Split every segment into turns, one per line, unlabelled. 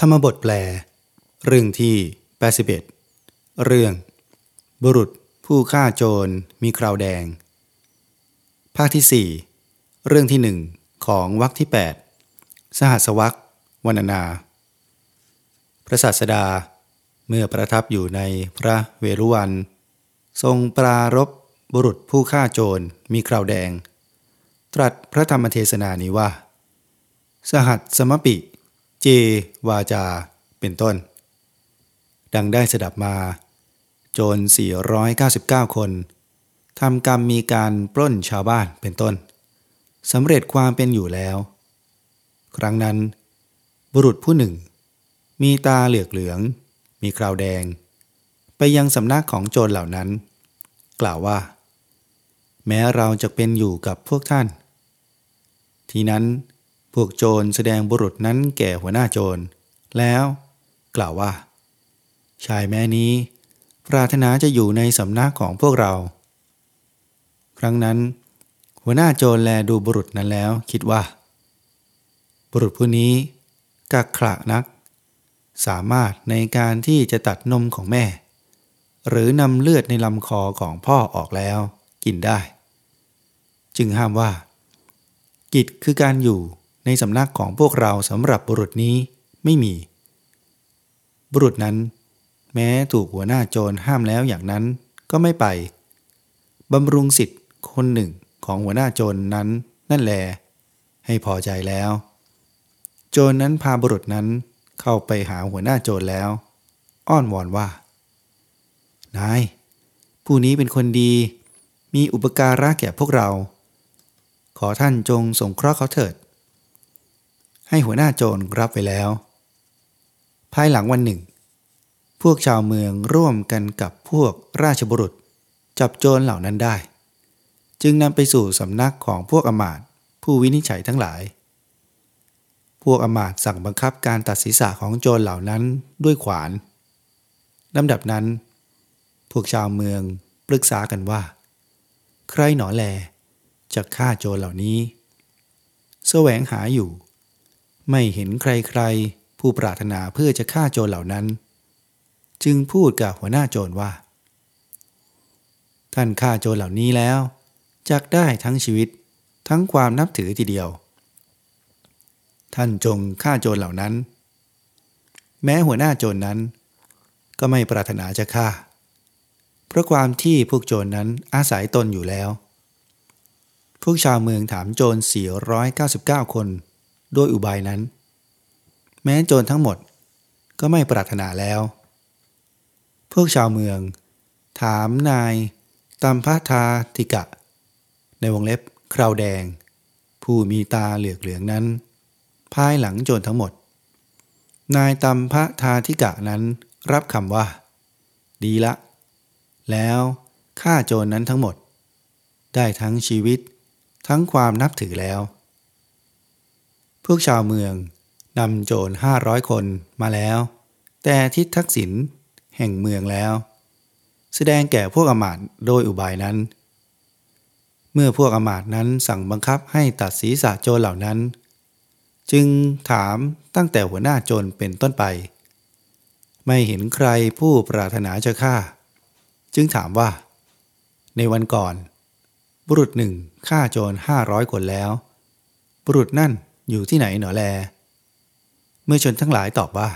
ธรรมบทแปล เรื่องที่81เรื่อง บุรุษผู้ฆ่าโจรมีคราวแดง ภาคที่ 4 เรื่องที่หนึ่งของวรรคที่ 8 สหัสวรรควรรณนาพระศาสดาเมื่อประทับอยู่ในพระเวรุวัน ทรงปรารบบุรุษผู้ฆ่าโจรมีคราวแดง ตรัสพระธรรมเทศนานี้ว่า สหัสสมปิ เจวาจา เป็นต้น ดังได้สดับมา โจร 499 คนทำกรรมมีการปล้นชาวบ้านเป็นต้นสำเร็จความเป็นอยู่แล้ว ครั้งนั้น บุรุษผู้หนึ่ง มีตาเหลือกเหลือง มีคราวแดง ไปยังสำนักของโจรเหล่านั้น กล่าวว่า แม้เราจะเป็นอยู่กับพวกท่าน ทีนั้น พวกโจรแสดงบุรุษนั้นแก่หัวหน้าโจร แล้วกล่าวว่า ชายแม้นี้ ปรารถนาจะอยู่ในสำนักของพวกเรา ครั้งนั้น หัวหน้าโจรแลดูบุรุษนั้นแล้วคิดว่า บุรุษผู้นี้กักขระนัก สามารถในการที่จะตัดนมของแม่ หรือนำเลือดในลำคอของพ่อออกแล้วกินได้ จึงห้ามว่า กิจคือการอยู่ ในสำนักของพวกเราสำหรับบุรุษนี้ไม่มี บุรุษนั้น แม้ถูกหัวหน้าโจรห้ามแล้วอย่างนั้นก็ไม่ไปบำรุงสิทธิ์คนหนึ่งของหัวหน้าโจรนนั้นนั่นแล ให้พอใจแล้ว โจรนนั้นพาบุรุษนั้นเข้าไปหาหัวหน้าโจรแล้ว อ้อนวอนว่า นาย ผู้นี้เป็นคนดี มีอุปการะแก่พวกเรา ขอท่านจงสงเคราะห์เขาเถิด ให้หัวหน้าโจรรับไปแล้ว ภายหลังวันหนึ่ง พวกชาวเมืองร่วมกันกับพวกราชบุรุษ จับโจรเหล่านั้นได้ จึงนำไปสู่สำนักของพวกอมาตผู้วินิจฉัยทั้งหลาย พวกอมาตสั่งบังคับการตัดศีรษะของโจรเหล่านั้นด้วยขวานลำดับนั้น พวกชาวเมืองปรึกษากันว่า ใครหนอแลจะฆ่าโจรเหล่านี้ แสวงหาอยู่ ไม่เห็นใครๆ ผู้ปรารถนาเพื่อจะฆ่าโจรเหล่านั้น จึงพูดกับหัวหน้าโจรว่า ท่านฆ่าโจรเหล่านี้แล้วจักได้ทั้งชีวิตทั้งความนับถือทีเดียว ท่านจงฆ่าโจรเหล่านั้น แม้หัวหน้าโจรนั้น ก็ไม่ปรารถนาจะฆ่า เพราะความที่พวกโจรนั้นอาศัยตนอยู่แล้ว พวกชาวเมืองถามโจร 499 คน โดยอุบายนั้น แม้โจรทั้งหมดก็ไม่ปรารถนาแล้ว พวกชาวเมือง ถามนายตัมพทาธิกะ ในวงเล็บคราวแดง ผู้มีตาเหลือกเหลืองนั้น ภายหลังโจรทั้งหมด นายตัมพทาธิกะนั้นรับคำว่า ดีละ แล้วฆ่าโจรนั้นทั้งหมด ได้ทั้งชีวิตทั้งความนับถือแล้ว พวกชาวเมืองนำโจรห้าร้อยคนมาแล้ว แต่ทิศทักษิณแห่งเมืองแล้ว แสดงแก่พวกอมาตโดยอุบายนั้น เมื่อพวกอมาตนั้นสั่งบังคับให้ตัดศีรษะโจรเหล่านั้น จึงถามตั้งแต่หัวหน้าโจรเป็นต้นไป ไม่เห็นใครผู้ปรารถนาจะฆ่า จึงถามว่า ในวันก่อน บุรุษหนึ่งฆ่าโจรห้าร้อยคนแล้ว บุรุษนั่น อยู่ที่ไหนหนอแล เมื่อชนทั้งหลายตอบว่า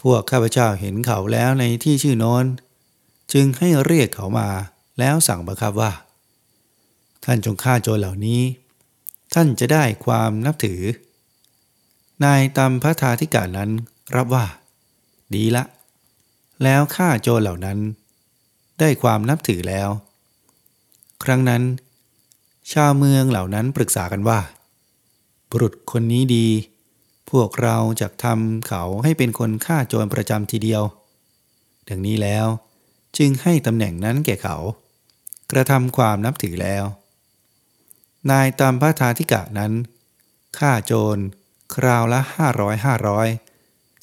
พวกข้าพเจ้าเห็นเขาแล้วในที่ชื่อโน้น จึงให้เรียกเขามาแล้วสั่งบังคับว่า ท่านจงฆ่าโจรเหล่านี้ ท่านจะได้ความนับถือ นายตามพระธาธิกานั้นรับว่า ดีละ แล้วฆ่าโจรเหล่านั้น ได้ความนับถือแล้ว ครั้งนั้น ชาวเมืองเหล่านั้นปรึกษากันว่า บุรุษคนนี้ดี พวกเราจะทำเขาให้เป็นคนฆ่าโจรประจำทีเดียว ดังนี้แล้วจึงให้ตำแหน่งนั้นแก่เขา กระทำความนับถือแล้ว นายตามพระธาธิกะนั้นฆ่าโจรคราวละห้าร้อยห้าร้อย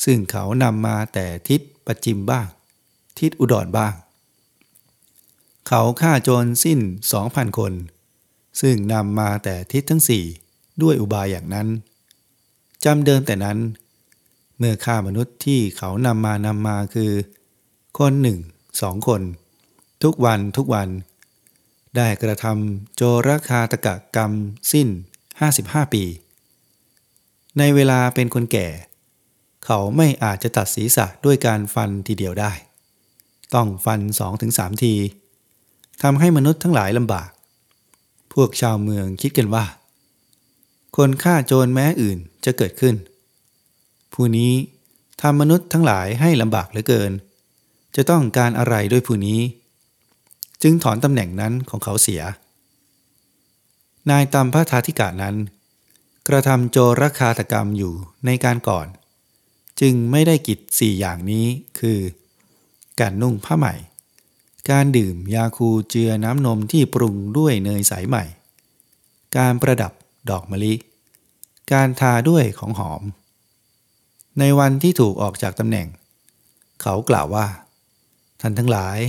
ซึ่งเขานำมาแต่ทิศปัจจิมบ้าง ทิศอุดรบ้าง เขาฆ่าโจรสิ้นสองพันคน ซึ่งนำมาแต่ทิศทั้งสี่ ด้วยอุบายอย่างนั้นจำเดิมแต่นั้น เมื่อฆ่ามนุษย์ที่เขานำมานำมาคือ คนหนึ่งสองคน ทุกวันทุกวัน ได้กระทำโจรคาตกะกรรมสิ้น 55 ปี ในเวลาเป็นคนแก่ เขาไม่อาจจะตัดศีรษะด้วยการฟันทีเดียวได้ ต้องฟันสองถึงสามทีทำให้มนุษย์ทั้งหลายลำบาก พวกชาวเมืองคิดกันว่า คนฆ่าโจรแม้อื่นจะเกิดขึ้น ผู้นี้ทำมนุษย์ทั้งหลายให้ลำบากเหลือเกิน จะต้องการอะไรด้วยผู้นี้ จึงถอนตำแหน่งนั้นของเขาเสีย นายตามพระธาธิกานั้น กระทำโจรคาตกรรมอยู่ในการก่อน จึงไม่ได้กิจสี่อย่างนี้คือ การนุ่งผ้าใหม่ การดื่มยาคูเจือน้ำนมที่ปรุงด้วยเนยใสใหม่ การประดับ ดอกมะลิ การทาด้วยของหอม ในวันที่ถูกออกจากตำแหน่ง เขากล่าวว่า ท่านทั้งหลาย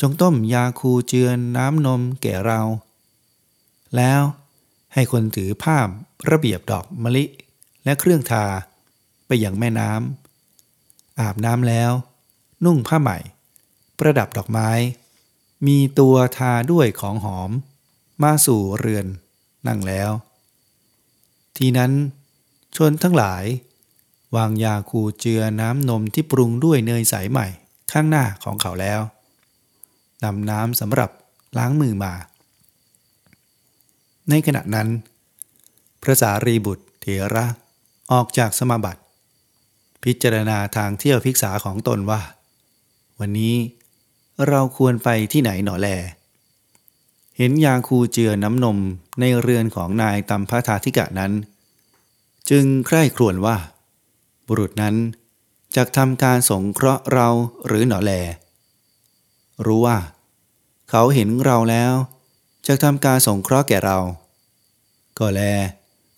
จงต้มยาคูเจือน้ำนมแก่เรา แล้วให้คนถือผ้าระเบียบดอกมะลิและเครื่องทาไปอย่างแม่น้ำอาบน้ำแล้ว นุ่งผ้าใหม่ ประดับดอกไม้ มีตัวทาด้วยของหอม มาสู่เรือนนั่งแล้ว ทีนั้นชนทั้งหลาย วางยาคูเจือน้ำนมที่ปรุงด้วยเนยใสใหม่ข้างหน้าของเขาแล้วนำน้ำสำหรับล้างมือมา ในขณะนั้น พระสารีบุตรเถระออกจากสมาบัติ พิจารณาทางเที่ยวพิกษาของตนว่า วันนี้เราควรไปที่ไหนหนอแล เห็นยาคูเจือน้ำนมในเรือนของนายตัมพาธาธิกะนั้น จึงใคร่ครวญว่า บุรุษนั้นจะทำการสงเคราะห์เราหรือหนอแล รู้ว่า เขาเห็นเราแล้วจะทำการสงเคราะห์แก่เรา ก็แล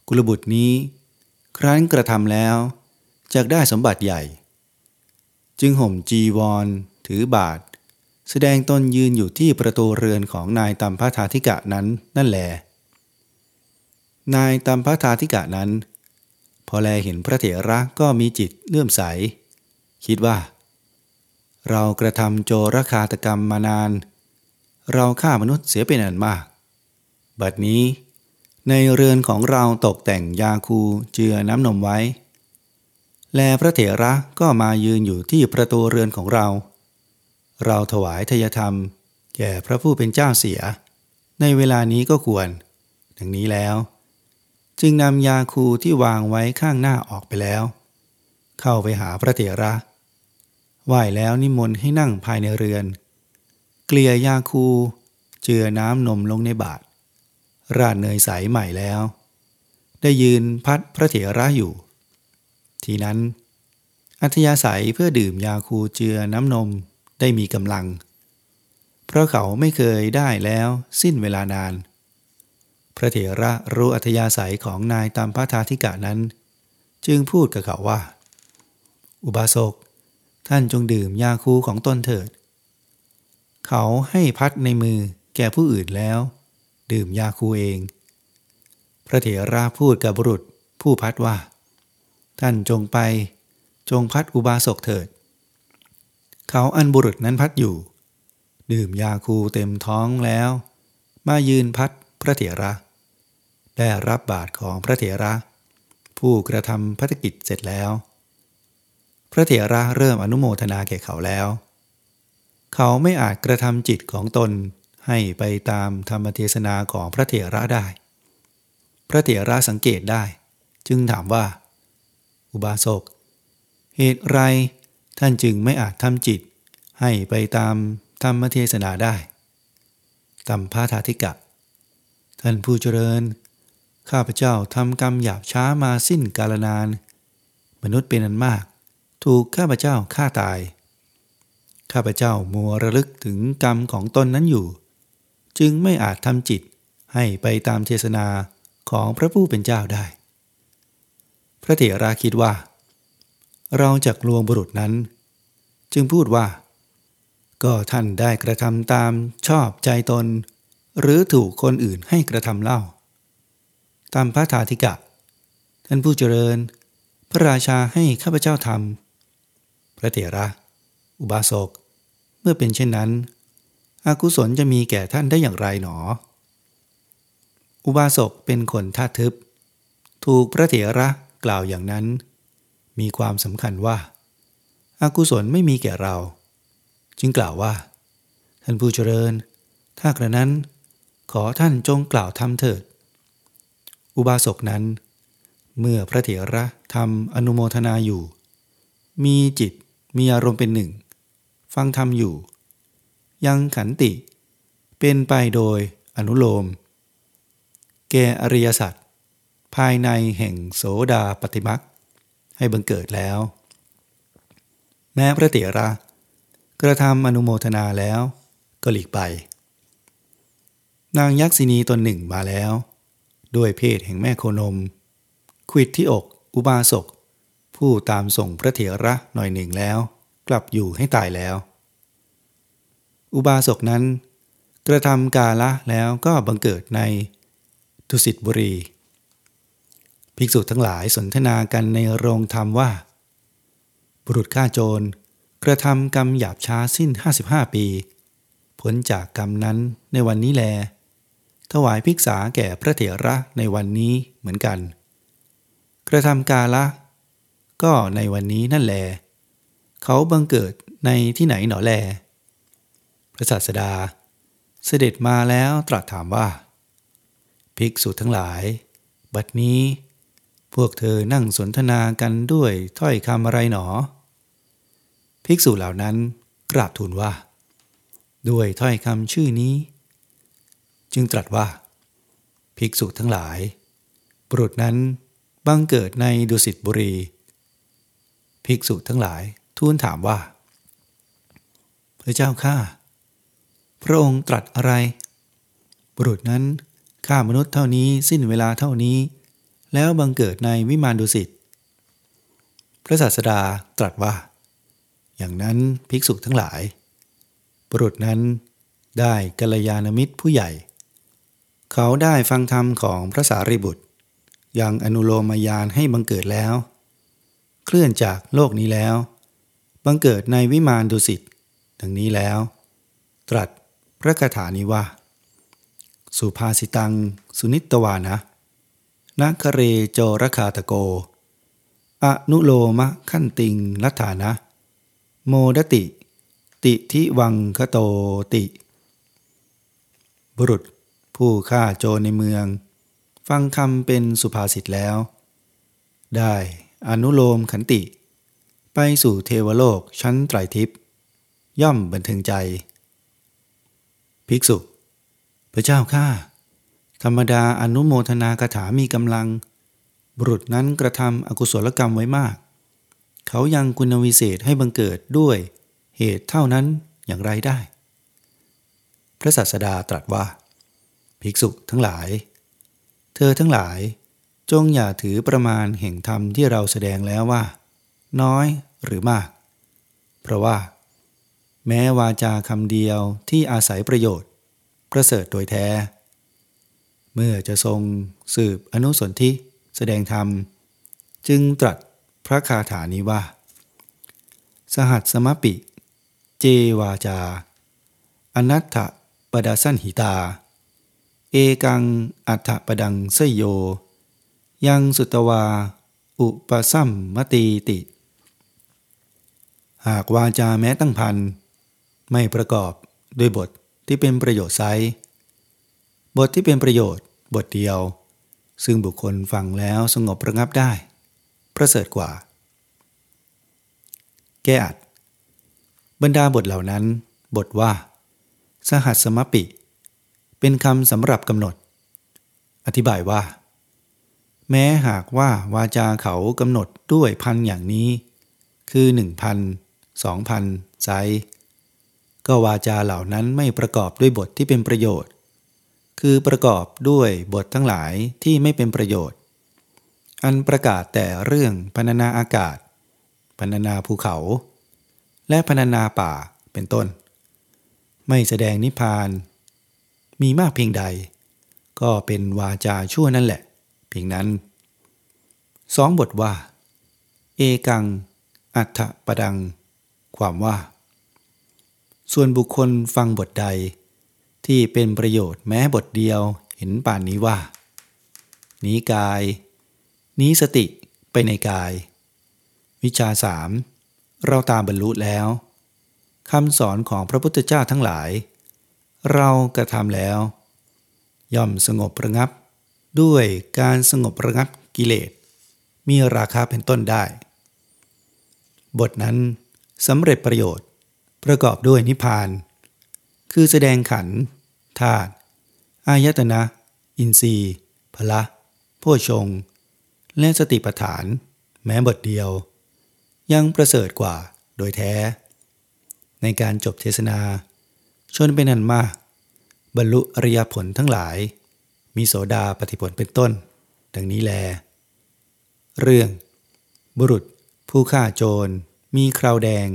กุลบุตรนี้ ครั้นกระทำแล้วจะได้สมบัติใหญ่ จึงห่มจีวร ถือบาท แสดงตนยืนอยู่ที่ประตูเรือนของนายตัมพะธาธิกะนั้นนั่นแหลนายตัมพะธาธิกะนั้น พอแลเห็นพระเถระก็มีจิตเลื่อมใส คิดว่า เรากระทำโจรคาตกรรมมานาน เราฆ่ามนุษย์เสียเป็นอันมาก บัดนี้ ในเรือนของเราตกแต่งยาคูเจือน้ำนมไว้ แลพระเถระก็มายืนอยู่ที่ประตูเรือนของเรา เราถวายทยธรรม แก่พระผู้เป็นเจ้าเสีย ในเวลานี้ก็ควร ดังนี้แล้ว จึงนำยาคูที่วางไว้ข้างหน้าออกไปแล้ว เข้าไปหาพระเถระไหว้แล้วนิมนต์ให้นั่งภายในเรือน เกลี่ยยาคู เจือน้ำนมลงในบาตรราดเนยใสใหม่แล้ว ได้ยืนพัดพระเถระอยู่ ทีนั้น อัธยาศัยเพื่อดื่มยาคูเจือน้ำนม ได้มีกำลัง เพราะเขาไม่เคยได้แล้วสิ้นเวลานาน พระเถระรู้อัธยาศัยของนายตามพระธาธิกะนั้น จึงพูดกับเขาว่า อุบาสก ท่านจงดื่มยาคูของตนเถิด เขาให้พัดในมือแก่ผู้อื่นแล้ว ดื่มยาคูเอง พระเถระพูดกับบุรุษผู้พัดว่า ท่านจงไปจงพัดอุบาสกเถิด เขาอันบุรุษนั้นพัดอยู่ ดื่มยาคูเต็มท้องแล้ว มายืนพัดพระเถระ ได้รับบาทของพระเถระ ผู้กระทำพัฒกิจเสร็จแล้ว พระเถระเริ่มอนุโมทนาแก่เขาแล้ว เขาไม่อาจกระทำจิตของตนให้ไปตามธรรมเทศนาของพระเถระได้ พระเถระสังเกตได้ จึงถามว่า อุบาสก เหตุไร ท่านจึงไม่อาจทำจิต ให้ไปตามธรรมเทศนาได้ตัมพาธาธิกะ ท่านผู้เจริญ ข้าพเจ้าทำกรรมหยาบช้ามาสิ้นกาลนาน มนุษย์เป็นอันมาก ถูกข้าพเจ้าฆ่าตาย ข้าพเจ้ามัวระลึกถึงกรรมของตนนั้นอยู่ จึงไม่อาจทำจิตให้ไปตามเทศนาของพระผู้เป็นเจ้าได้ พระเถระคิดว่า เราจะลวงบุรุษนั้น จึงพูดว่า ก็ท่านได้กระทำตามชอบใจตน หรือถูกคนอื่นให้กระทำเล่า ตามพระธาธิกะ ท่านผู้เจริญ พระราชาให้ข้าพเจ้าทำพระเถระ อุบาสก เมื่อเป็นเช่นนั้น อากุศลจะมีแก่ท่านได้อย่างไรหนอ อุบาสกเป็นคนท่าทึบ ถูกพระเถระกล่าวอย่างนั้น มีความสำคัญว่าอากุศลไม่มีแก่เรา จึงกล่าวว่า ท่านผู้เจริญ ถ้ากระนั้น ขอท่านจงกล่าวทำเถิด อุบาสกนั้น เมื่อพระเถระทำอนุโมทนาอยู่ มีจิตมีอารมณ์เป็นหนึ่ง ฟังธรรมอยู่ ยังขันติ เป็นไปโดยอนุโลม แก่อริยสัจภายในแห่งโสดาปฏิมัก ให้บังเกิดแล้ว แม้พระเถระกระทำอนุโมทนาแล้วก็หลีกไป นางยักษินีตนหนึ่งมาแล้ว ด้วยเพศแห่งแม่โคนมควิดที่อกอุบาสก ผู้ตามส่งพระเถระหน่อยหนึ่งแล้ว กลับอยู่ให้ตายแล้ว อุบาสกนั้น กระทำกาละแล้วก็บังเกิดในทุสิตบุรี ภิกษุทั้งหลายสนทนากันในโรงธรรมว่า บุรุษฆ่าโจร กระทำกรรมหยาบช้าสิ้น 55 ปีพ้นจากกรรมนั้นในวันนี้แล ถวายภิกษาแก่พระเถระในวันนี้เหมือนกัน กระทำกาละ ก็ในวันนี้นั่นแล เขาบังเกิดในที่ไหนหนอแล พระศาสดา เสด็จมาแล้วตรัสถามว่า ภิกษุทั้งหลาย บัดนี้ พวกเธอนั่งสนทนากันด้วยถ้อยคำอะไรหนอ ภิกษุเหล่านั้นกราบทูลว่า ด้วยถ้อยคำชื่อนี้ จึงตรัสว่า ภิกษุทั้งหลาย บุรุษนั้นบังเกิดในดุสิตบุรี ภิกษุทั้งหลายทูลถามว่า พระเจ้าข้าพระองค์ตรัสอะไร บุรุษนั้นข้ามนุษย์เท่านี้สิ้นเวลาเท่านี้ แล้วบังเกิดในวิมานดุสิต พระศาสดาตรัสว่า อย่างนั้นภิกษุทั้งหลาย บุรุษนั้นได้กัลยาณมิตรผู้ใหญ่ เขาได้ฟังธรรมของพระสารีบุตร ยังอนุโลมยานให้บังเกิดแล้ว เคลื่อนจากโลกนี้แล้ว บังเกิดในวิมานดุสิตดังนี้แล้ว ตรัสพระคาถานี้ว่า สุภาสิตัง สุนิตวานะ นัคเรโจรคาตโก อนุโลมะขั้นติงลัฐานะ โมดติ ติทิวังคโตติ บุรุษ ผู้ฆ่าโจรในเมือง ฟังคำเป็นสุภาษิตแล้ว ได้อนุโลมขันติ ไปสู่เทวโลกชั้นไตรทิพย์ย่อมบันเทิงใจ ภิกษุ พระเจ้าข้า ธรรมดาอนุโมทนาคาถามีกำลัง บุรุษนั้นกระทำอกุศลกรรมไว้มาก เขายังคุณวิเศษให้บังเกิดด้วยเหตุเท่านั้นอย่างไรได้ พระศาสดาตรัสว่า ภิกษุทั้งหลาย เธอทั้งหลาย จงอย่าถือประมาณแห่งธรรมที่เราแสดงแล้วว่า น้อยหรือมาก เพราะว่า แม้วาจาคำเดียวที่อาศัยประโยชน์ ประเสริฐโดยแท้ เมื่อจะทรงสืบอนุสนธิแสดงธรรม จึงตรัสพระคาถานี้ว่า สหัสสมปิ เจวาจา อนัตถปดาสันหิตา เอกังอัฏฐปดังเสยโย ยังสุตวา อุปสัมมตีติ หากวาจาแม้ตั้งพัน ไม่ประกอบด้วยบทที่เป็นประโยชน์ไซ บทที่เป็นประโยชน์บทเดียว ซึ่งบุคคลฟังแล้วสงบระงับได้ ประเสริฐกว่า แก้อัด บรรดาบทเหล่านั้น บทว่า สหัสมปิ เป็นคำสำหรับกำหนด อธิบายว่า แม้หากว่าวาจาเขากำหนดด้วยพันอย่างนี้ คือหนึ่งพันสองพันไซก็วาจาเหล่านั้นไม่ประกอบด้วยบทที่เป็นประโยชน์ คือประกอบด้วยบททั้งหลายที่ไม่เป็นประโยชน์ อันประกาศแต่เรื่องพรรณนาอากาศพรรณนาภูเขา และพรรณนาป่าเป็นต้น ไม่แสดงนิพพาน มีมากเพียงใด ก็เป็นวาจาชั่วนั่นแหละ เพียงนั้นสองบทว่า เอกัง อัฏฐปดัง ความว่า ส่วนบุคคลฟังบทใด ที่เป็นประโยชน์แม้บทเดียวเห็นป่านนี้ว่า นี้กาย นี้สติไปในกาย วิชาสามเราตามบรรลุแล้วคำสอนของพระพุทธเจ้าทั้งหลาย เรากระทำแล้ว ย่อมสงบระงับ ด้วยการสงบระงับกิเลส มีราคาเป็นต้นได้ บทนั้นสำเร็จประโยชน์ประกอบด้วยนิพพาน คือแสดงขัน ธาตุอายตนะ อินทรีย์พละโพชง และสติปัฏฐาน แม้บทเดียว ยังประเสริฐกว่าโดยแท้ ในการจบเทศนา ชนเป็นอันมาก บรรลุอริยผลทั้งหลาย มีโสดาปฏิผลเป็นต้น ดังนี้แล เรื่อง บุรุษผู้ฆ่าโจรมีคราวแดง